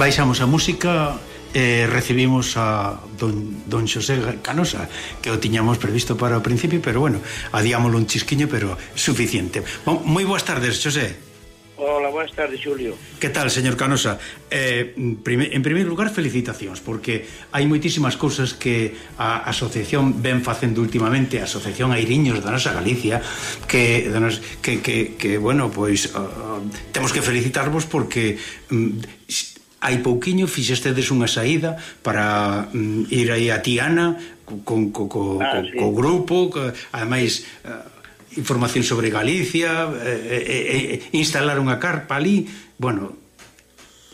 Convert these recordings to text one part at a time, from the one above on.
baixamos a música eh, recibimos a don, don Xosé Canosa que o tiñamos previsto para o principio pero bueno, adiámoslo un chisquiño pero suficiente. Bon, moi boas tardes Xosé Hola, boas tardes Julio Que tal, señor Canosa? Eh, prime, en primer lugar, felicitacións porque hai moitísimas cousas que a asociación ven facendo últimamente a asociación Airiños da nosa Galicia que, da nos, que, que, que bueno, pois uh, temos que felicitarvos porque um, hai pouquiño fixestedes unha saída para mm, ir aí a Tiana con, co, co, ah, co, sí. co grupo co, ademais uh, información sobre Galicia eh, eh, eh, eh instalar unha carpa ali bueno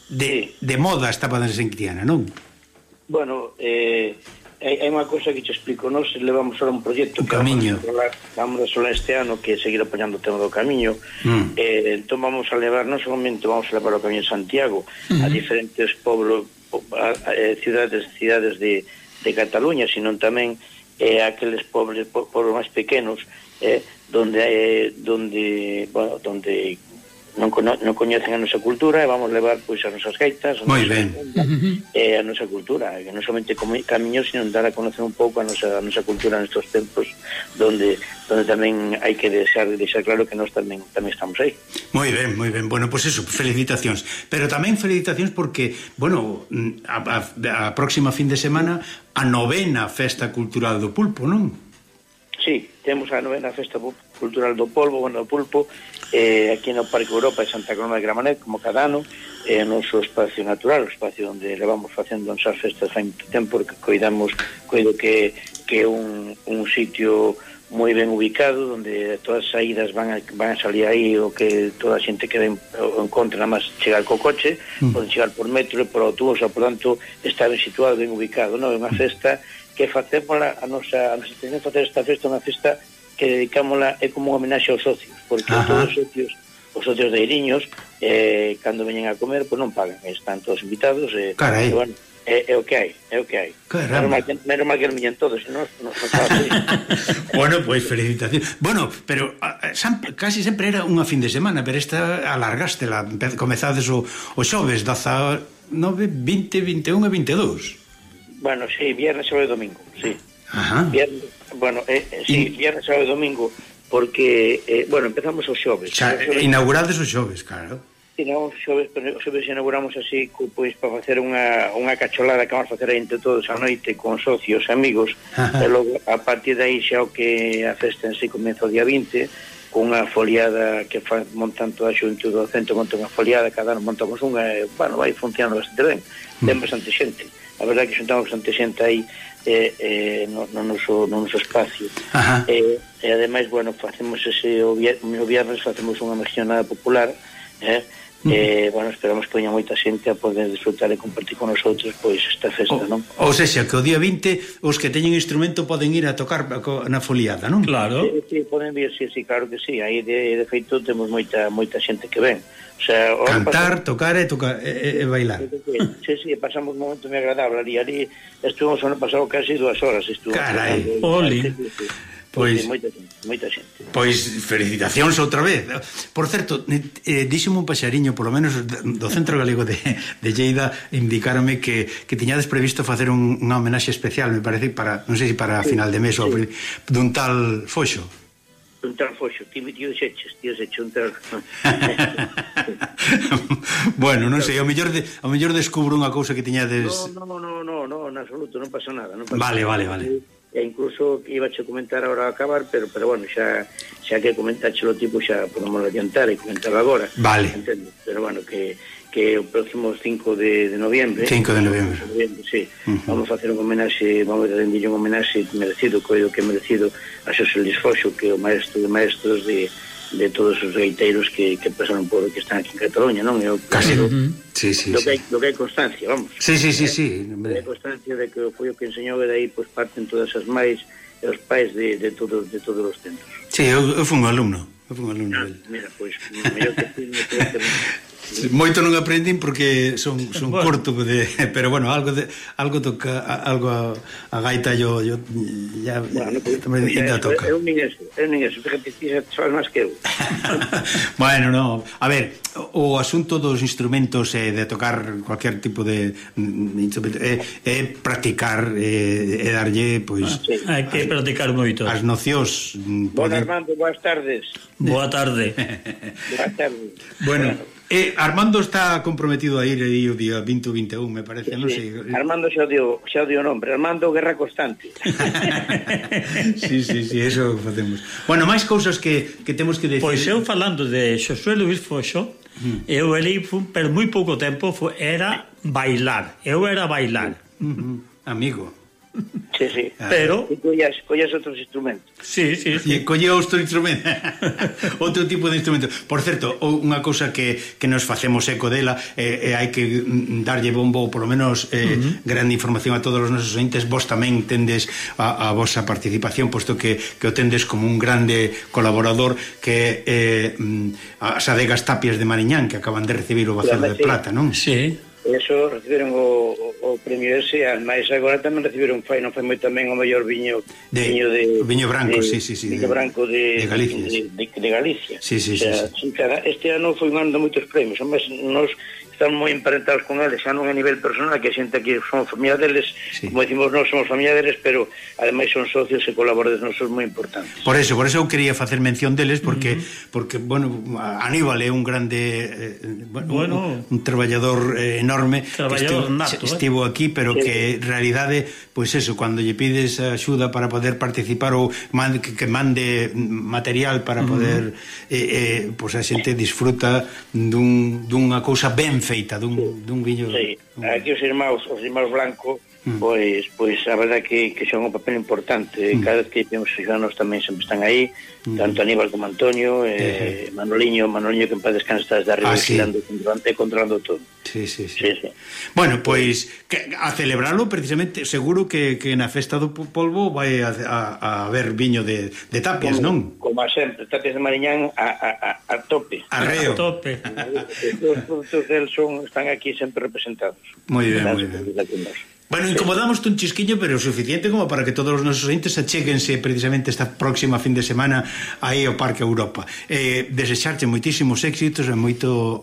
de, sí. de moda estaba en Tiana, non? Bueno, eh, hai, hai unha cousa que te explico nós levamos ahora un proxecto que camiño. vamos a solar este ano que seguir apoiando o tema do camiño mm. eh, entón vamos a levar non solamente vamos a levar o camiño de Santiago mm. a diferentes poblos a, a, eh, a, cidades cidades de, de Cataluña sino tamén eh, aqueles pobres po, máis pequenos eh, donde eh, donde bueno, donde non, cono, non coñecen a nosa cultura e vamos levar pois as nosas gaitas, a nosa ben. E a nosa cultura, que non somente como camiño, sino dar a conocer un pouco a nosa, a nosa cultura nestes tempos donde donde tamén hai que deixar deixar claro que nós tamén tamén estamos aí. Moi ben, moi ben. Bueno, pois pues eso, felicitacións. Pero tamén felicitacións porque, bueno, a, a, a próxima fin de semana a novena Festa Cultural do Pulpo, non? Sí, temos a novena Festa Cultural do Polvo, bueno, do Pulpo, eh, aquí no Parque Europa de Santa Coloma de Gramanet, como cada ano, é eh, o noso espacio natural, o espacio onde levamos facendo as festas hai moito tempo, porque cuidamos, cuido que que é un, un sitio moi ben ubicado, onde todas as saídas van a, van a salir aí, o que toda a xente que ven, encontra, nada máis chegar co coche, mm. poden chegar por metro e por autobús, o sea, por tanto, está ben situado, ben ubicado, non? É unha festa que facémola a nosa, a nosa intención facer esta festa unha festa que dedicámola é como un homenaxe aos socios, porque Ajá. todos os socios os socios de Iriños eh, cando veñen a comer, pois pues non pagan están todos invitados eh, Carai. E, bueno, é, é o que hai, é o que hai. Menos mal que, menos mal que non viñen todos, senón non, non, así. Bueno, pois pues, felicitación. Bueno, pero a, san, casi sempre era unha fin de semana, pero esta alargaste, la, comezades o, o xoves, 19, 20, 21 e 22. Bueno, sí, viernes, sábado e domingo, sí. Ajá. Viernes, bueno, eh, eh, sí, y... viernes, sábado e domingo, porque, eh, bueno, empezamos os xoves. Xa, o xoves, inaugurades os xoves, claro. Inauguramos os xoves, pero os xoves inauguramos así, pois, para facer unha, unha cacholada que vamos facer entre todos a noite, con socios, amigos, Ajá. e logo, a partir de aí xa o que a festa en sí comeza o día 20, unha foliada que fa, montan toda a xunto do centro, montan unha foliada, cada ano montamos unha, e, bueno, vai funcionando bastante ben, mm. ten bastante xente. Mm a verdade que xuntamos bastante xente aí eh, eh, no, no, noso, no noso espacio. Eh, e ademais, bueno, facemos ese o, vier, o viernes facemos unha mexionada popular eh, Uh -huh. eh, bueno, esperamos que veña moita xente a poder disfrutar e compartir con nosotros pois esta festa, o, non? Ou seja, que o día 20 os que teñen instrumento poden ir a tocar na foliada, non? Claro. Sí, sí poden vir, sí, sí, claro que sí. Aí de, de feito temos moita moita xente que ven. O sea, cantar, pasamos... tocar e tocar e, e, bailar. Sí, sí, pasamos un momento moi agradable ali, ali estuvemos ano pasado casi dúas horas, Estuvimos Carai, oli. Sí, sí. Pois, moita xente, moita xente. Pois felicitacións outra vez. Por certo, eh, díxeme un paxariño, polo menos do Centro Galego de, de Lleida, indicarme que, que tiñades previsto facer un, unha homenaxe especial, me parece, para non sei se para sí, final de mes sí. ou dun tal Foxo. Un tal Foxo, ti ti os eches, ti os eches un tal. bueno, non sei, ao mellor de, ao mellor descubro unha cousa que tiñades No, no, no, no, no, en absoluto, non pasa nada, non pasa Vale, nada. vale, vale e incluso iba a comentar ahora a acabar, pero pero bueno, xa xa que comentáchelo tipo xa podemos adiantar e comentar agora. Vale. Entendo? Pero bueno, que que o próximo 5 de, de noviembre 5 de noviembre, de noviembre sí, uh -huh. vamos a facer un homenaxe vamos a rendir un homenaxe merecido coido que merecido a Xosé Luis Foxo que é o maestro de maestros de, de todos os gaiteiros que, que pasaron por que están aquí en Cataluña non? Eu, Casi. Uh -huh sí, sí, do, que hai, do que hai constancia, vamos. Sí, sí, sí, eh, sí. Eh, hai constancia de que foi o que enseñou e aí pois, parten todas as máis e os pais de, de, todo, de todos os centros. Sí, eu, eu fui un alumno. Eu fui un alumno. Ah, mira, pois, mellor que ti, Moito non aprendín porque son, son bueno. corto de, pero bueno, algo de, algo toca algo a, a gaita yo, yo ya, bueno, pues, tamén ainda toca. Eu nin eso, eu nin eso, fíjate, ti sabes máis que eu. bueno, no, a ver, o asunto dos instrumentos eh, de tocar cualquier tipo de mm, instrumento é eh, eh, practicar eh, eh, darlle pois ah, sí. hai que practicar moito. As nocións. Mm, bueno, poder... Armando, boas tardes. Boa tarde. Boa tarde. Bueno, bueno. Eh, Armando está comprometido a ir aí o día 20 ou 21, me parece, sí, non sei. Armando xa dio, xa dio nombre, Armando Guerra Constante. sí, sí, sí, eso facemos. Bueno, máis cousas que, que temos que pois decir. Pois eu falando de Xosué Luis Foxo, mm. eu ali, pero moi pouco tempo, era bailar. Eu era bailar. Mm -hmm. Amigo. Sí, sí. Ah. Pero... E collas, collas outros instrumentos. Sí, sí, sí. E colle outro instrumento. outro tipo de instrumento. Por certo, unha cousa que, que nos facemos eco dela, eh, eh, hai que mm, darlle bombo, ou polo menos eh, uh -huh. grande información a todos os nosos ointes, vos tamén tendes a, a vosa participación, posto que, que o tendes como un grande colaborador que eh, mm, as adegas tapias de Mariñán, que acaban de recibir o Bacelo de. Plata, non? Sí, eso recibiron o, o, o premio ese, ademais agora tamén recibiron fai, non foi moi tamén o mellor viño de, viño de viño branco, de, sí, sí, sí, viño de, branco de, de Galicia. De, de, de Galicia. Sí, sí, o sea, sí, sí. Cada, este ano foi un ano de moitos premios, mas nos están moi emparentados con eles, xa non a nivel personal, que a xente aquí son familia deles, sí. como decimos, non somos familia deles, pero ademais son socios e colaboradores nosos moi importantes. Por eso, por eso eu quería facer mención deles, porque, uh -huh. porque bueno, Aníbal é un grande, eh, bueno, bueno un, un traballador eh, enorme, traballador que estivo, nato, estivo eh? aquí, pero sí. que en realidade, pois pues eso, cando lle pides axuda para poder participar ou man, que, que mande material para poder, uh -huh. eh, eh, pois pues a xente disfruta dun, dunha cousa ben feita dun, sí. dun viño... Sí, dun... aquí os irmãos, os irmãos Blanco mm. pois, pois a verdad que, que son un papel importante mm. cada vez que vemos os ciudadanos tamén sempre están aí mm. tanto Aníbal como Antonio eh, eh. Manoliño, Manoliño que en paz descansa estás de arriba ah, sí. controlando, controlando todo sí, sí, sí. sí, sí. bueno, pois que, a celebrarlo precisamente seguro que, que na festa do polvo vai a, a, a ver viño de, de tapias, como, non? como a sempre, tapias de Mariñán a, a, a, a tope a a tope os produtos del son, están aquí sempre representados moi ben, moi ben Bueno, eh, incomodamos un chisquiño, pero o suficiente como para que todos os nosos entes acheguense precisamente esta próxima fin de semana aí ao Parque Europa. Eh, desexarche moitísimos éxitos e moito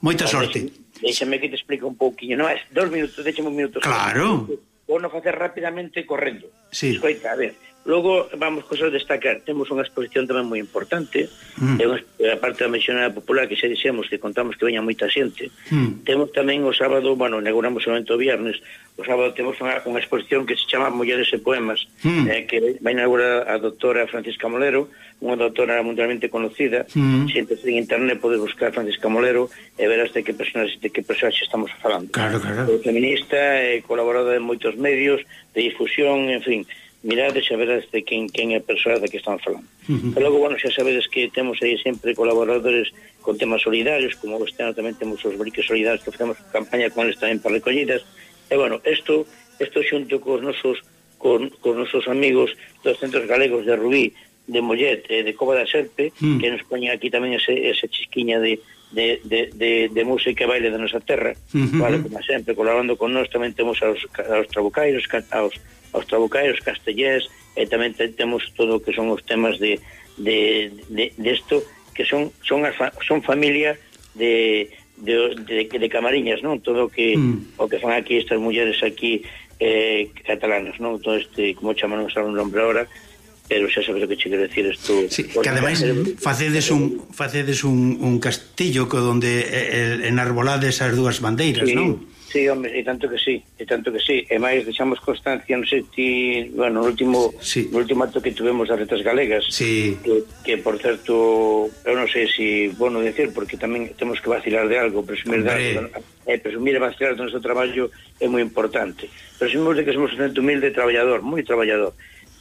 moita sorte. Déxame que te explique un pouquiño, non? Dos minutos, déxame un minuto. Claro. Vou non facer rapidamente correndo. Sí. Escoita, a ver, Logo, vamos, cosas destacar, temos unha exposición tamén moi importante, mm. é unha, a parte da mencionada popular que xa dixemos que contamos que veña moita xente. Mm. Temos tamén o sábado, bueno, inauguramos o evento o viernes, o sábado temos unha, unha exposición que se chama Mulleres e Poemas, mm. eh, que vai inaugurar a doctora Francisca Molero, unha doctora mundialmente conocida, mm. se en internet podes buscar Francisca Molero e verás de que personas de que personas estamos falando. Claro, claro. É feminista, é colaboradora de moitos medios, de difusión, en fin, mirades e verás de quen, quen é a persoa da que están falando. Uh -huh. E logo, bueno, xa sabedes que temos aí sempre colaboradores con temas solidarios, como este ano tamén temos os briques solidarios que facemos campaña con eles tamén para recollidas. E, bueno, isto, isto xunto cos nosos, con, con nosos amigos dos centros galegos de Rubí, de Mollet e de Cova da Serpe, uh -huh. que nos poñen aquí tamén ese, ese chisquiña de, de, de, de, de música e baile da nosa terra, uh -huh. vale, como sempre, colaborando con nós, tamén temos aos, aos trabucairos, aos, aos trabucairos castellés, e tamén temos todo o que son os temas de de, de, de esto, que son son as fa, son familia de, de, de, de camariñas, non? Todo o que mm. o que fan aquí estas mulleres aquí eh, catalanas, non? Todo este, como chamamos a un nombre ahora, pero xa sabes o que che quero decir isto. Sí, que ademais facedes un facedes un, un castillo co donde eh, enarbolades as dúas bandeiras, sí, non? Sí, home, e tanto que sí, e tanto que sí. E máis deixamos constancia, non sei ti, bueno, no último sí. no último acto que tuvemos das retas galegas, sí. que, que por certo, eu non sei se si, bueno decir, porque tamén temos que vacilar de algo, presumir de algo, eh, presumir e vacilar do noso traballo é moi importante. Presumimos de que somos un centro humilde traballador, moi traballador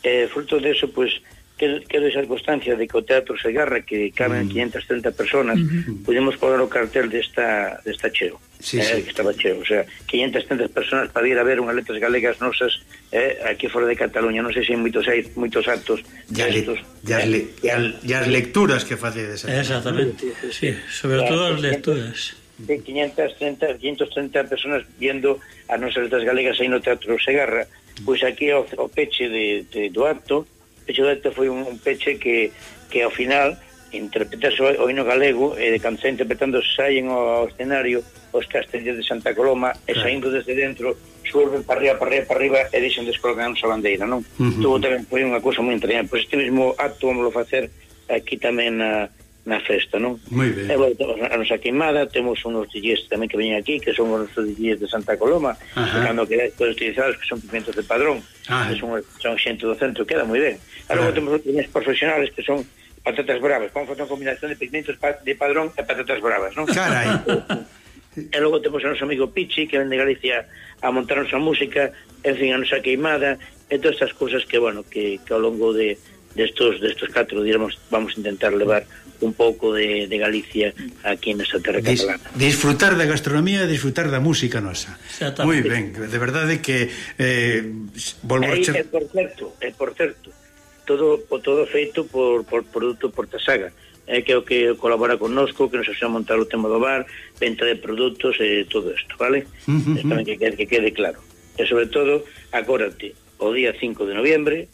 eh, fruto de eso, pues, quero deixar constancia de que o Teatro Segarra, que caben mm. 530 personas, uh -huh. pudimos poner o cartel desta, de desta cheo. Sí, eh, sí. que estaba cheo, o sea, 530 personas para ir a ver unhas letras galegas nosas eh, aquí fora de Cataluña, non sei se hai moitos hai moitos actos ya estos, le, ya, eh, le, ya, ya as lecturas que facedes exactamente, sí, sobre todo as lecturas de 530, 530 personas viendo as nosas letras galegas aí no Teatro Segarra. Pois aquí o, o peche de, de, do acto, o peche do acto foi un, un peche que, que ao final interpretase o, o hino galego e de cando está interpretando saen ao, ao escenario os castellos de Santa Coloma e saindo desde dentro surben para arriba, para arriba, para arriba e deixan descolgando a bandeira, non? Uh -huh. Tuvo tamén foi unha cousa moi entrañable, pois este mesmo acto vamos facer aquí tamén na uh, na festa, non? Moi ben. E, bueno, a nosa queimada, temos unos DJs tamén que veñen aquí, que son os nosos DJs de Santa Coloma, Ajá. que cando quedáis todos utilizados, que son pimientos de padrón, que son, son xente do centro, queda moi ben. E logo temos outros profesionales que son patatas bravas, como facer unha combinación de pigmentos de padrón e patatas bravas, non? Carai! e logo temos o noso amigo Pichi, que ven de Galicia a montar a nosa música, en fin, a nosa queimada, e todas estas cousas que, bueno, que, que ao longo de, destos destos catro diremos vamos a intentar levar un pouco de, de Galicia aquí nesta terra Dis, catalana. Disfrutar da gastronomía e disfrutar da música nosa. Moi ben, de verdade que eh volvo a cher... Eh, por certo, é por certo. Todo todo feito por por produto Portasaga é que é o que colabora connosco, que nos axea montar o tema do bar, venta de produtos e todo isto, vale? Uh -huh. Tamén que, que quede claro. E sobre todo, acórdate, o día 5 de noviembre,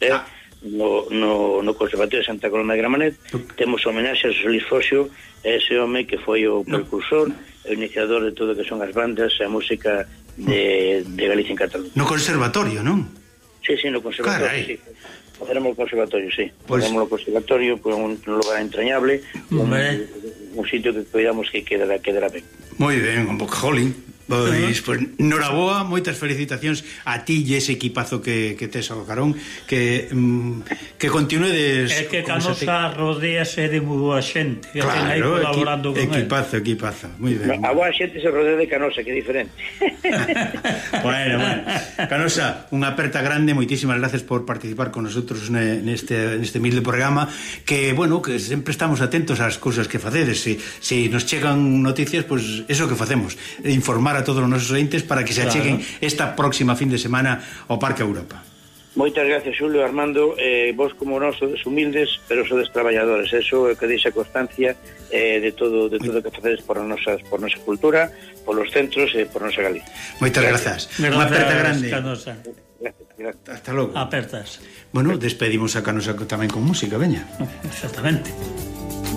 eh, ah no, no, no Conservatorio de Santa Coloma de Gramanet temos homenaxe a Solís Fosio ese home que foi o precursor o iniciador de todo o que son as bandas e a música de, de Galicia en Cataluña. No Conservatorio, non? Sí, sí, no Conservatorio Caray. sí. Facemos o Conservatorio, sí. Pois- pues... Facemos o Conservatorio con un lugar entrañable un, un sitio que cuidamos que quedará, quedará ben. Moi ben, un pouco jolín Pois, pois noraboa, moitas felicitacións a ti e ese equipazo que, que tes ao carón que mm, que continuedes É que Canosa te... rodease de moi boa xente que claro, aí colaborando equi, con equipazo, él. equipazo, moi ben. A boa xente se rodea de Canosa, que é diferente. bueno, bueno. Canosa, unha aperta grande, moitísimas gracias por participar con nosotros neste neste humilde programa que, bueno, que sempre estamos atentos ás cousas que facedes, se se si nos chegan noticias, pois pues, eso que facemos, informar a todos os nosos entes para que se acheguen claro. esta próxima fin de semana ao Parque Europa. Moitas gracias, Julio, Armando. Eh, vos como nós sodes humildes, pero sodes traballadores. Eso é que deixa constancia eh, de todo de todo o que facedes por a nosas, por nosa cultura, polos centros e eh, por nosa Galicia. Moitas grazas. Unha aperta grande. Canosa. Gracias, gracias. Hasta logo. Apertas. Bueno, despedimos a Canosa tamén con música, veña. Exactamente.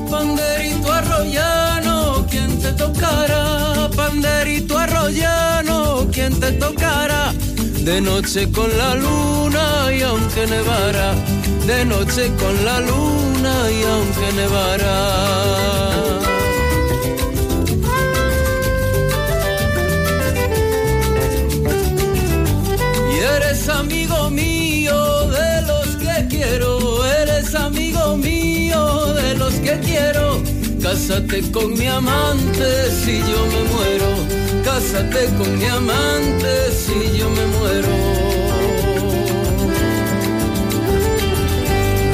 Banderito arroyano ¿quién te tocará? Panderito arroyano, ¿quién te tocará? De noche con la luna y aunque nevara, de noche con la luna y aunque nevara. Y eres amigo mío de los que quiero, eres amigo mío de los que quiero. Cásate con mi amante si yo me muero cásate con mi amante si yo me muero.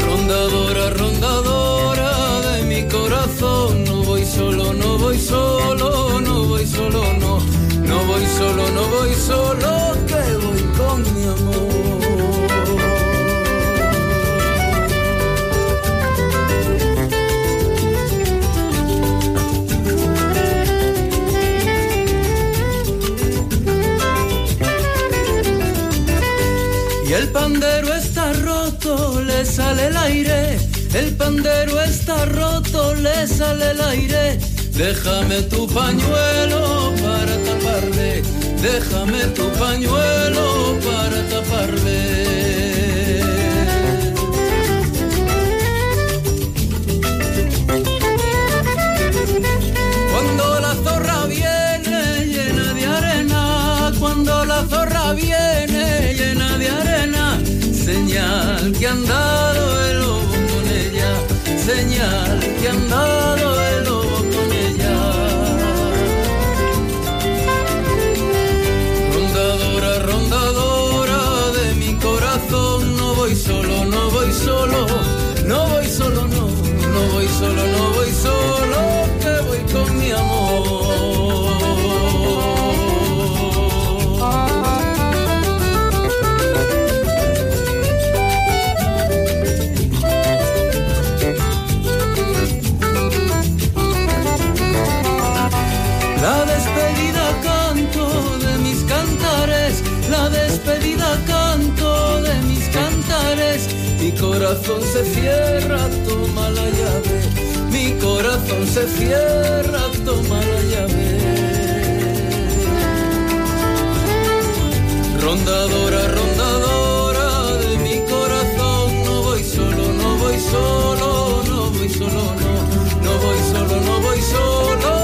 Rondadora, rondadora de mi corazón, no voy solo, no voy solo, no voy solo, no, no voy solo, no voy solo, que voy con mi amor. El pandero está roto, le sale el aire. Déjame tu pañuelo para taparle. Déjame tu pañuelo para taparle. solo, no voy solo, no, no voy solo, no voy Mi corazón se cierra, toma la llave. Mi corazón se cierra, toma la llave. Rondadora, rondadora de mi corazón, no voy solo, no voy solo, no voy solo, no, no voy solo, no voy solo.